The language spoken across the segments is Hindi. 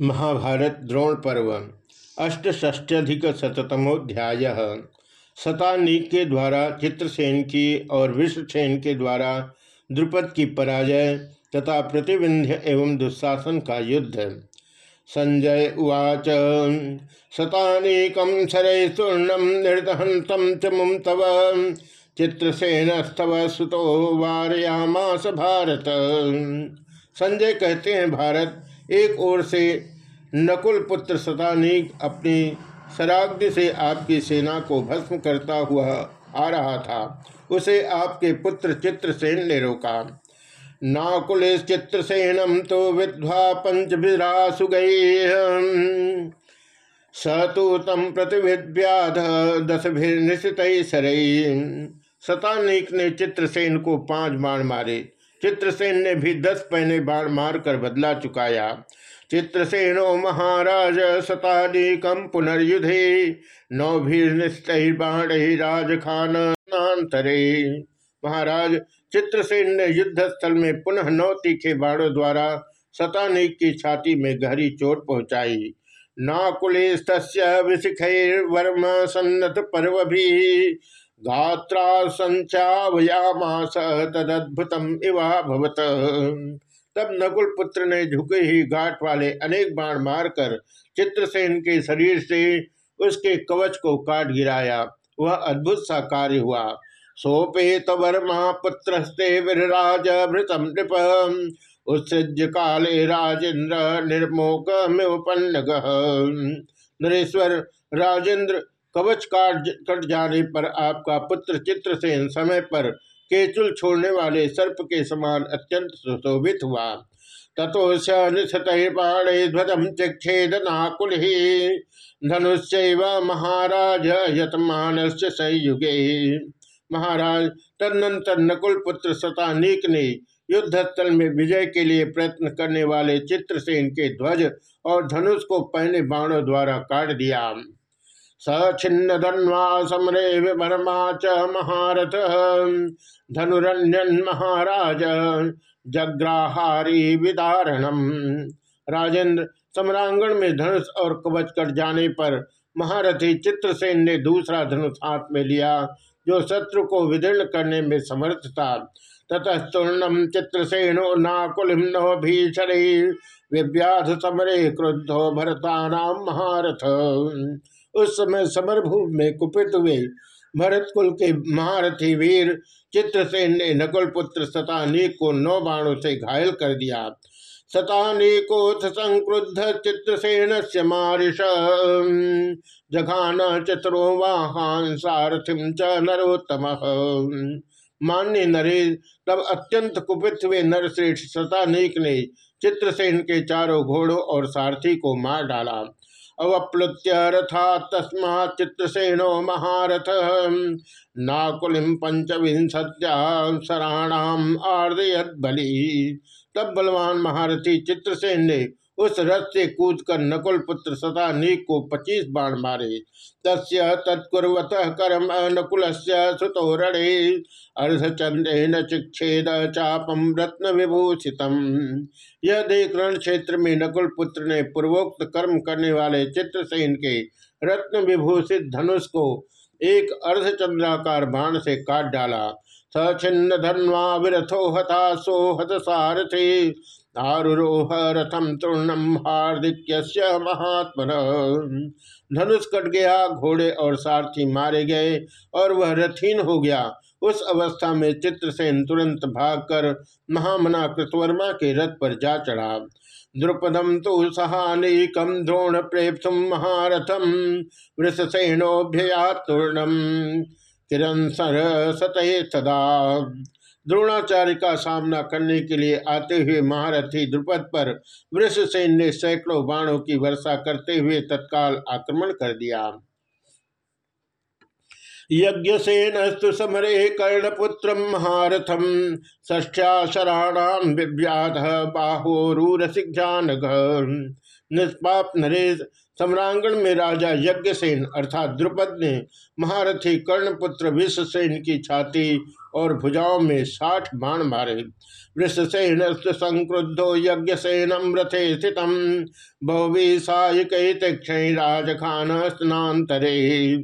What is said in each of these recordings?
महाभारत द्रोण पर्व अष्टष्ट्यधिक शतमोध्याय शतानीक के द्वारा, चित्रसेन की और विश्वसेन के द्वारा द्रुपद की पराजय तथा प्रतिविंध्य एवं दुशासन का युद्ध। संजय उवाच शतानीकम शरय स्वर्णम निर्दहंतम च मुम तव चित्रसेनस्तव सुतो वारयामास भारत संजय कहते हैं, भारत एक ओर से नकुल पुत्र सतानीक अपनी सराग्नि से आपकी सेना को भस्म करता हुआ आ रहा था। उसे आपके पुत्र चित्रसेन ने रोका। नाकुल चित्रसेनम तो विध्वा पंच विरासु गई स तो दस निश्चित सरई सतानीक ने चित्रसेन को पाँच बाण मारे। चित्रसेन ने भी दस पहने बाण मार कर बदला चुकाया। चित्रसेनो महाराज शताधिकम पुनर्युधे नौभिर्निष्ठिर्बाण राज खानतरे महाराज चित्रसेन ने युद्ध स्थल में पुनः नौ तीखे बाणों द्वारा शतानिक की छाती में गहरी चोट पहुंचाई। नाकुले विशिखैर्वर्म सन्नत पर्व भी गात्रा संचावयामास तदद्भुतम इवा भवत। तब नकुल पुत्र ने झुके ही घाट वाले अनेक बाण मारकर चित्रसेन के शरीर से उसके कवच को काट गिराया। वह अद्भुत सा कार्य हुआ। सोपेत वर्मा पुत्रस्ते विराज भृतम नृप। उत्सृज काले राजेन्द्र निर्मोक नरेश्वर राजेंद्र कवच काट कट जाने पर आपका पुत्र चित्रसेन समय पर केचुल छोड़ने वाले सर्प के समान अत्यंत सुशोभित हुआ। निशतपाणे ध्वजम चिक्षेदनाकुल धनुष महाराज यतमान संयुगे। महाराज, तदनंतर नकुल पुत्र सतानीक ने युद्धस्थल में विजय के लिए प्रयत्न करने वाले चित्रसेन के ध्वज और धनुष को पहने बाणों द्वारा काट दिया। सछिन्न धन्वा समरे विभर्मा च महारथ। धनुरन्यन महाराज, जग्राहारी विदारणम। राजेंद्र, सम्रांगण में धनुष और कवच कट जाने पर महारथी चित्रसेन ने दूसरा धनुष हाथ में लिया, जो शत्रु को विदीर्ण करने में समर्थ था। ततस्तूर्णम चित्रसेनो नाकुलिम नव भीषण विव्याध समरे क्रुद्धो भरता महारथ। उस समय समरभूमि में कुपित हुए। भरत कुल के महारथी वीर चित्रसेन ने नकुल पुत्र सतानीक को नौ बाणों से घायल कर दिया। सतानीकोथ संक्रुद्ध चित्रसेन से मारिश जघान चतुरो वाहन सारथिम च नरोत्तम। मान्य नरेश, तब अत्यंत कुपित हुए नरश्रेष्ठ सतानीक ने चित्रसेन के चारों घोड़ों और सारथी को मार डाला। अवप्लुत्य रथा तस्मा चित्रसेनो महारथ। नाकुलिम पंचविंशत्या सराणाम आर्दयत बलि तब बलवान महारथी चित्रसेन ने उस रथ से कूद कर नकुल पुत्र सदा नीक को पच्चीस बाण मारे। तस्य तत्कुर्वत कर्म नकुल सुतोरणे अर्धचंद्रेन चिक्षेद चापम रत्न विभूषितम। यह देख रण क्षेत्र में नकुल पुत्र ने पूर्वोक्त कर्म करने वाले चित्रसेन के रत्न विभूषित धनुष को एक अर्धचंद्राकार बाण से काट डाला। सछिन्न धन्वा विरथो हता सो हत सारथे आरुरोह रथम तृणम हार्दिक्य महात्म धनुष कट गया, घोड़े और सारथी मारे गए और वह रथीन हो गया। उस अवस्था में चित्रसेन तुरंत भागकर महामना कृतवर्मा के रथ पर जा चढ़ा। द्रुपदम तो सहानिकम द्रोण प्रेप्सुम महारथम वृषसेनोभ्यया तूर्णम किरण सर सतहे सदा। द्रोणाचार्य का सामना करने के लिए आते हुए महारथी द्रुपद पर वृषसेन ने सैकड़ों बाणों की वर्षा करते हुए तत्काल आक्रमण कर दिया। यज्ञसेनस्तु समरे कर्णपुत्र महारथम ष्ठ्याशराणाम विव्याध बाहोरूरसिजानघ निष्पाप नरेश सम्रांगण में राजा यज्ञसेन अर्थात द्रुपद ने महारथी कर्णपुत्र विश्वसेन की छाती और भुजाओं में साठ बाण मारे। वृषसेन संक्रुद्धो यज्ञसेनम रथे स्थित। बहुवी सायक राजखान स्नातरे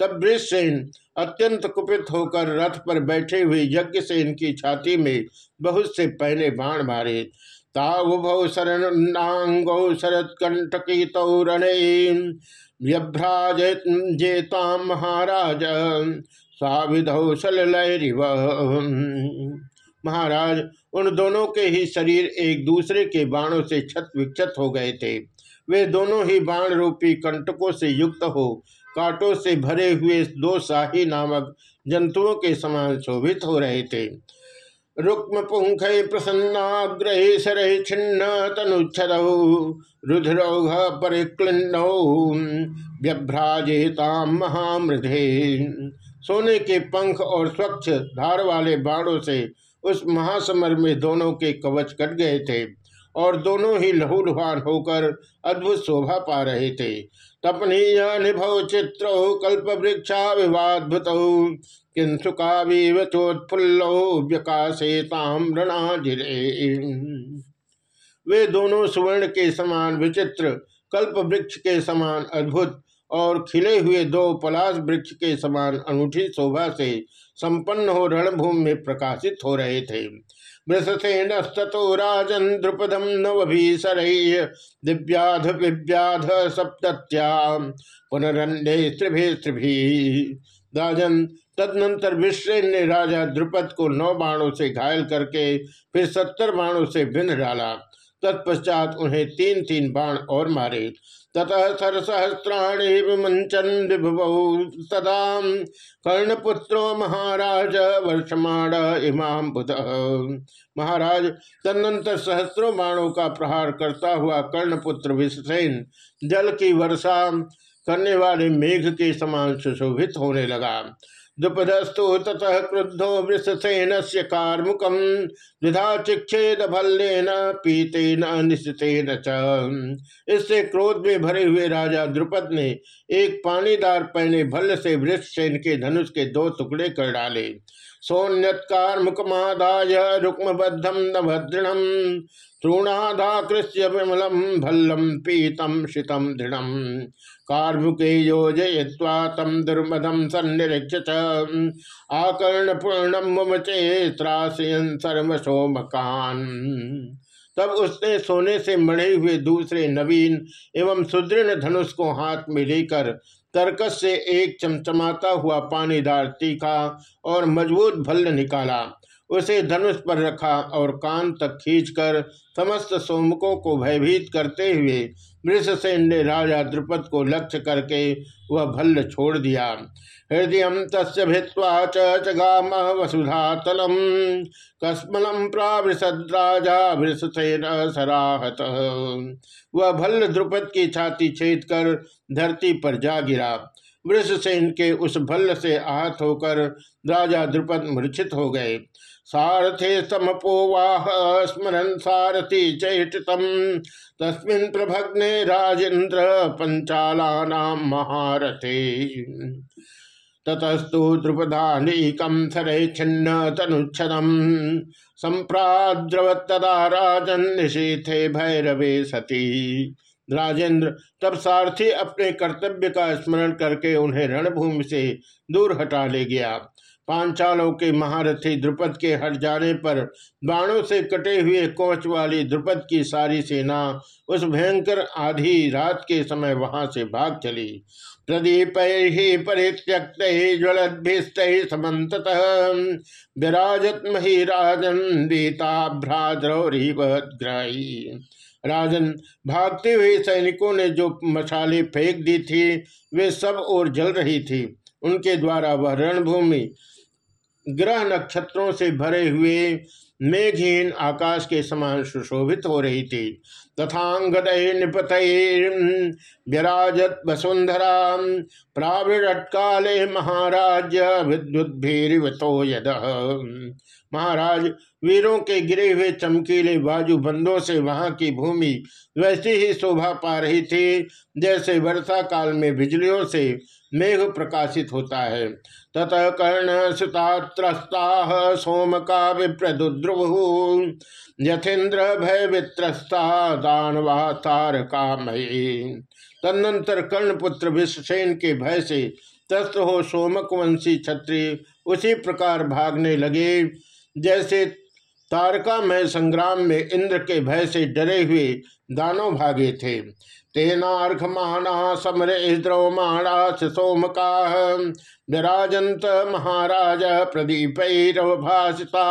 तब वृषसेन अत्यंत कुपित होकर रथ पर बैठे हुए यज्ञ से इनकी छाती में बहुत से पहले बाण मारे। तावुभौ शरणांगौ व्यभ्राज महाराज सलरिव महाराज, उन दोनों के ही शरीर एक दूसरे के बाणों से छत विक्षत हो गए थे। वे दोनों ही बाण रूपी कंटकों से युक्त हो, कांटों से भरे हुए दो शाही नामक जंतुओं के समान शोभित हो रहे थे। रुक्म पुंख प्रसन्नाग्रहे सर छिन्न तनुद रुद्र परिक्लिन्नौ व्यभ्राजेताम महामृधे। सोने के पंख और स्वच्छ धार वाले बाणों से उस महासमर में दोनों के कवच कट गए थे। और दोनों ही लहूलुहान होकर अद्भुत शोभा पा रहे थे। तपनीय निभव चित्रो कल्प वृक्षा किंतु कावीव वे दोनों सुवर्ण के समान विचित्र कल्प वृक्ष के समान अद्भुत और खिले हुए दो पलाश वृक्ष के समान अनूठी शोभा से संपन्न हो रणभूमि में प्रकाशित हो रहे थे। मृषसेनस्तो राजन द्रुपदम नवभीसर दिव्याध विव्याध सप्त्या पुनरण्य स्त्रिभि राजन तदनंतर विश्रेन ने राजा द्रुपद को नौ बाणों से घायल करके फिर सत्तर बाणों से भिन्न डाला। तत्पश्चात उन्हें तीन तीन बाण और मारे। ततः सरसहस्राणी विमंचन सदा। कर्णपुत्रो महाराज, वर्षमाण इमाम बुध। महाराज, तदनंतर सहस्रों बाणों का प्रहार करता हुआ कर्णपुत्र विश्वसेन जल की वर्षा करने वाले मेघ के समान सुशोभित होने लगा। द्रुपदस्तु ततः क्रुद्धो वृषसेन से कार्मुकम द्विधा चिक्षेद भल्लेन, पीतेन निश्चितेन इससे क्रोध में भरे हुए राजा द्रुपद ने एक पानीदार पहने भल्ल से वृषसेन के धनुष के दो टुकड़े कर डाले। सोन्यत्कारमुकमादाय रुक्मबद्धम न भद्रणम तृणाधाकृष्य विमलम भल्लम पीतम शीतम दृढ़। कार्मुके योजय्वा तम दुर्मदम सन्निरीक्ष आकर्ण पूर्णम मम चेत्राशयन सर्वसो मकान तब उसने सोने से मढ़े हुए दूसरे नवीन एवं सुदृढ़ धनुष को हाथ में लेकर तरकस से एक चमचमाता हुआ पानीदार तीखा और मज़बूत भल्ल निकाला। उसे धनुष पर रखा और कान तक खींचकर समस्त सोमकों को भयभीत करते हुए वृषसेन ने राजा द्रुपद को लक्ष्य करके वह भल्ल छोड़ दिया। हृदय तस् भित्वा चगाम वसुधा तलम कस्मलम प्रावृषद राजा वृषसेन सराहत। वह भल्ल द्रुपद की छाती छेद कर धरती पर जा गिरा। वृषसेन के उस भल्ल से आहत होकर राजा द्रुपद मूर्छित हो गए। सारथे समपोवाह स्मरण सारथी चैटितम तस्मिन प्रभग्ने राजेन्द्र पंचाला महारथे। ततस्तु द्रुपदानीकम सरे छिन्न तनुच्छदम संप्राद्रवत्तदा राजन निशीथे भैरवे सती। राजेंद्र, तब सारथी अपने कर्तव्य का स्मरण करके उन्हें रणभूमि से दूर हटा ले गया। पांचालों के महारथी द्रुपद के हट जाने पर बाणों से कटे हुए कोच वाली द्रुपद की सारी सेना उस भयंकर आधी रात के समय वहाँ से भाग चली। प्रदीप ही परित्यक्त ज्वलद्भिस्त समत विराजत महीराजन दीताभ्राद्रौरी राजन, भागते हुए सैनिकों ने जो मसाले फेंक दी थी, वे सब और जल रही थी। उनके द्वारा वह रणभूमि, ग्रह नक्षत्रों से भरे हुए मेघहीन आकाश के समान सुशोभित हो रही थी। तथांगद निपत विराजत वसुंधरा प्राविरट काले महाराज, विद्युद्भिरिवतो यद। महाराज वीरों के गिरे हुए चमकीले बाजू बंदों से वहाँ की भूमि वैसी ही शोभा पा रही थी, जैसे वर्षा काल में बिजलियों से मेघ प्रकाशित होता है। ततः कर्ण सुतात्रस्ता सोम का विप्रदुद्रुव, यथेन्द्र भय वित्रस्ता दानवा तारका मई तदनंतर कर्णपुत्र विश्वसेन के भय से त्रस्त हो सोमक वंशी क्षत्रिय उसी प्रकार भागने लगे, जैसे तारका में संग्राम में इंद्र के भय से डरे हुए दानव भागे थे। तेनार्घमाना समरे द्रवमाणा सोमका विराजंत महाराज प्रदीपैरवभाषिता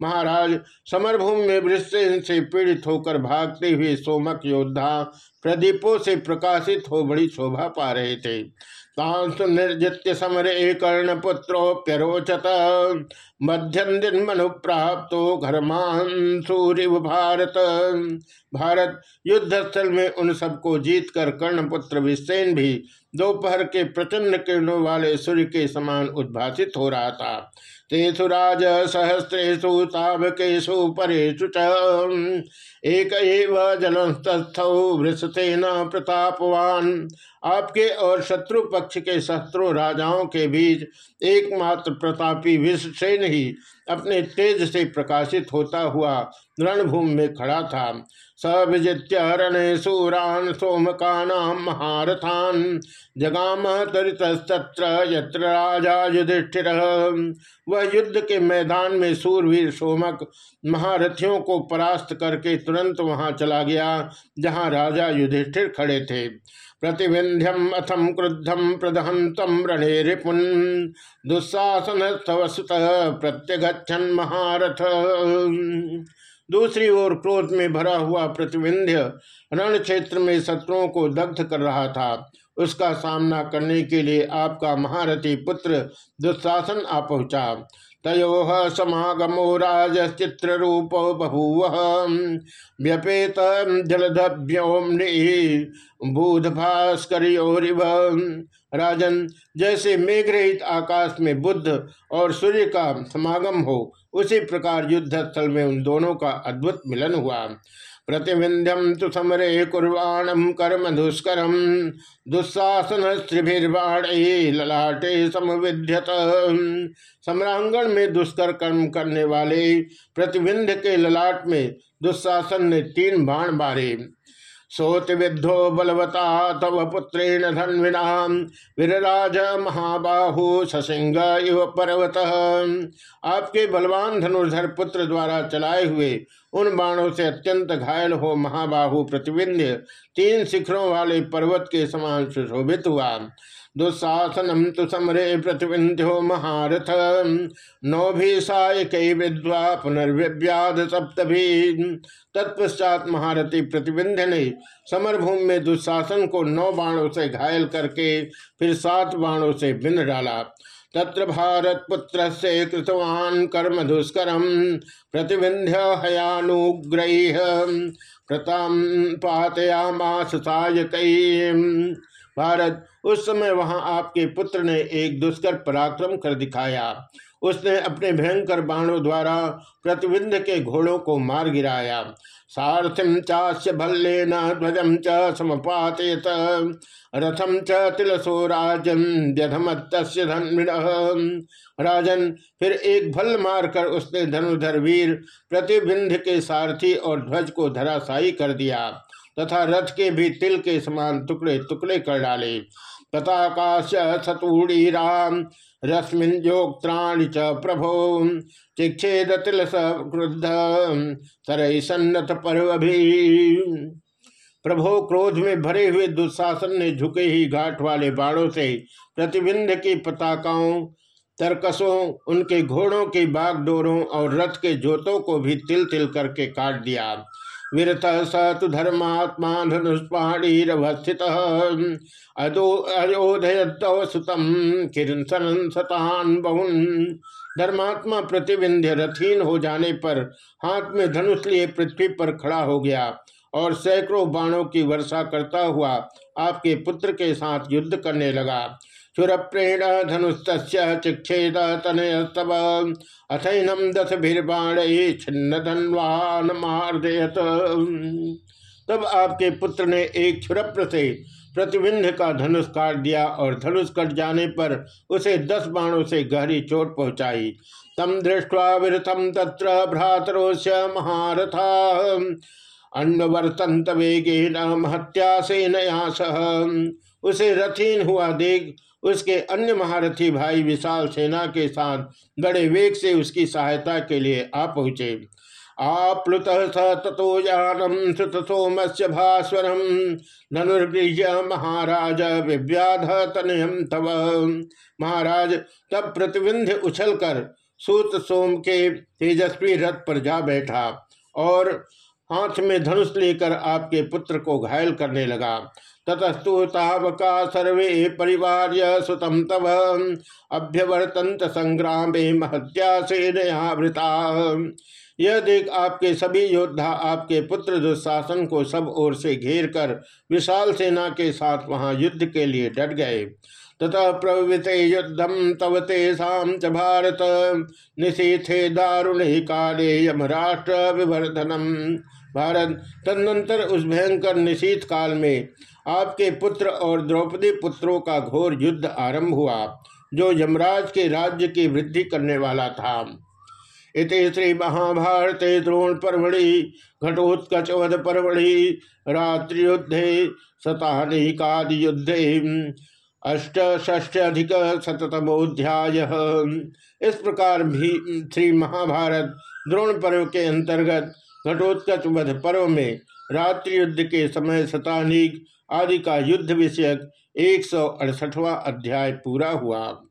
महाराज, समरभूमि में वृषसेन से पीड़ित होकर भागते हुए सोमक योद्धा प्रदीपों से प्रकाशित हो बड़ी शोभा पा रहे थे। तांसु निर्जित्य समरे कर्ण पुत्रोप्यरोचत मध्यम दिन मनु प्राप्त घरमान सूर्य भारत। भारत युद्ध स्थल में उन सबको जीत कर कर्ण पुत्र विसेन भी दोपहर के प्रचंड किरणों वाले सूर्य के समान उद्भासित हो रहा था। तेसु राज सहस्रेशु तावकेशु परेशु च। एक जलस्तस्थौ वृषसेन प्रतापवान। आपके और शत्रु पक्ष के शत्रु राजाओं के बीच एकमात्र प्रतापी विश्वसेन ही अपने तेज से प्रकाशित होता हुआ रणभूमि में खड़ा था। स विजित्य रणे सूरान सोमकानाम महारथान जगाम तरितस्तत्र यत्र राजा युधिष्ठिर। वह युद्ध के मैदान में सूरवीर सोमक महारथियों को परास्त करके तुरंत वहाँ चला गया, जहाँ राजा युधिष्ठिर खड़े थे। प्रतिविंध्यम अथम क्रुद्धम प्रदहंतम रणे रिपुन। दुस्साहसन प्रत्यगछन महारथ। दूसरी ओर क्रोध में भरा हुआ प्रतिविंध्य रण क्षेत्र में शत्रुओं को दग्ध कर रहा था। उसका सामना करने के लिए आपका महारथी पुत्र दुशासन आ पहुँचा। तयो समागमो राजचित्र रूप बभूव। व्यपेत जलधभ्योमि बूध भास्कर राजन, जैसे मेघरहित आकाश में बुद्ध और सूर्य का समागम हो, उसी प्रकार युद्ध स्थल में उन दोनों का अद्भुत मिलन हुआ। प्रतिविंध्यम तो समरे कुर्वाणम कर्म दुष्करम दुस्साहसन श्रीभिर्वाण ललाटे समविध्यत। सम्रांगण में दुष्कर कर्म करने वाले प्रतिविंध के ललाट में दुस्साहसन ने तीन बाण बारे। सोत विद्धो बलवता तव पुत्रेण धन्विना विरराज महाबाहु ससिंग इव पर्वत। आपके बलवान धनुर्धर पुत्र द्वारा चलाए हुए उन बाणों से अत्यंत घायल हो महाबाहु प्रतिबिंध्य तीन शिखरों वाले पर्वत के समान सुशोभित हुआ। दुस्साहसनम तो समरे प्रतिबिंध्यो महारथ। नौभिषायक विद्वा पुनर्व्याध सप्तभी। तत्पश्चात महारथी प्रतिबिंध्य ने समरभूमि में दुशासन को नौ बाणों से घायल करके फिर सात बाणों से बिंद डाला। तत्र भारत पुत्र से कृतवान कर्म दुष्करम प्रतिबिंध्य हयानुग्रह प्रताम पातयामास सायक। भारत उस समय वहाँ आपके पुत्र ने एक दुष्कर पराक्रम कर दिखाया। उसने अपने भयंकर बाणों द्वारा प्रतिबिंध के घोड़ों को मार गिराया। सारथिम चास्य भल्ले न ध्वजम च समपातयत रथम च तिलसो राजन राजन फिर एक भल मारकर उसने धनुधर वीर प्रतिबिंध के सारथी और ध्वज को धराशायी कर दिया तथा रथ के भी तिल के समान टुकड़े टुकड़े कर डाले। पताकाश सतूड़ी राम रश्मिंजोक्त्राणि च प्रभो। चिक्षेद तिल क्रुद्ध सरई सन्नत पर्व भी प्रभो क्रोध में भरे हुए दुशासन ने झुके ही घाट वाले बाणों से प्रतिबिंध की पताकाओं, तरकसों, उनके घोड़ों की बागडोरों और रथ के जोतों को भी तिल तिल करके काट दिया। विरत स तो धर्मात्मा धनुष्पाणीरवस्थित अयोधयौ सुतम किरसन सतान बहुन। धर्मात्मा प्रतिविंध्य रथीन हो जाने पर हाथ में धनुष लिए पृथ्वी पर खड़ा हो गया और सैकड़ों बाणों की वर्षा करता हुआ आपके पुत्र के साथ युद्ध करने लगा। सुरप्रेण धनुस्त चिक्षेद तनयस्तव अथैनम दस भीर्बाण छिन्न धनवान मार्दयत तब आपके पुत्र ने एक छुरप्र से प्रतिबिंध का धनुष काट दिया और धनुष कट जाने पर उसे दस बाणों से गहरी चोट पहुंचाई। तम दृष्टवा विरथम तत्र भ्रातरोश महारथा। अन्वर्तंत वेगे न महत्या से नया सह। उसे रथीन हुआ देख उसके अन्य महारथी भाई विशाल सेना के साथ बड़े वेग से उसकी सहायता के लिए आ पहुँचे। आप्लुत स तथो जानम सुत सोम से भास्वरम धनुर्गृह महाराज विव्याध तनयम तव। महाराज, तब प्रतिबिंध उछलकर सूत सोम के तेजस्वी रथ पर जा बैठा और हाथ में धनुष लेकर आपके पुत्र को घायल करने लगा। ततस्तु तावका सर्वे परिवार सुतम तव। अभ्यवर्तंत संग्राम महत्या से नयावृता यह देख आपके सभी योद्धा, आपके पुत्र दुशासन को सब ओर से घेर कर विशाल सेना के साथ वहाँ युद्ध के लिए डट गए। ततः प्रवृते युद्धम तव तेषा च भारत। निशीथे दारुण ही काले यमराष्ट्र विवर्धनम। भारत तदनंतर उस भयंकर निशीत काल में आपके पुत्र और द्रौपदी पुत्रों का घोर युद्ध आरंभ हुआ, जो यमराज के राज्य की वृद्धि करने वाला था। इति श्री महाभारते द्रोण परमढ़ि घटोत्कचवध परमढ़ि रात्रियुद्धे शतानिकादि युद्धे अष्टष्ट्यधिक शतमोध्याय इस प्रकार भी श्री महाभारत द्रोण पर्व के अंतर्गत घटोत्कच वध पर्व में रात्रि युद्ध के समय शतानिक आदि का युद्ध विषयक एक अध्याय पूरा हुआ।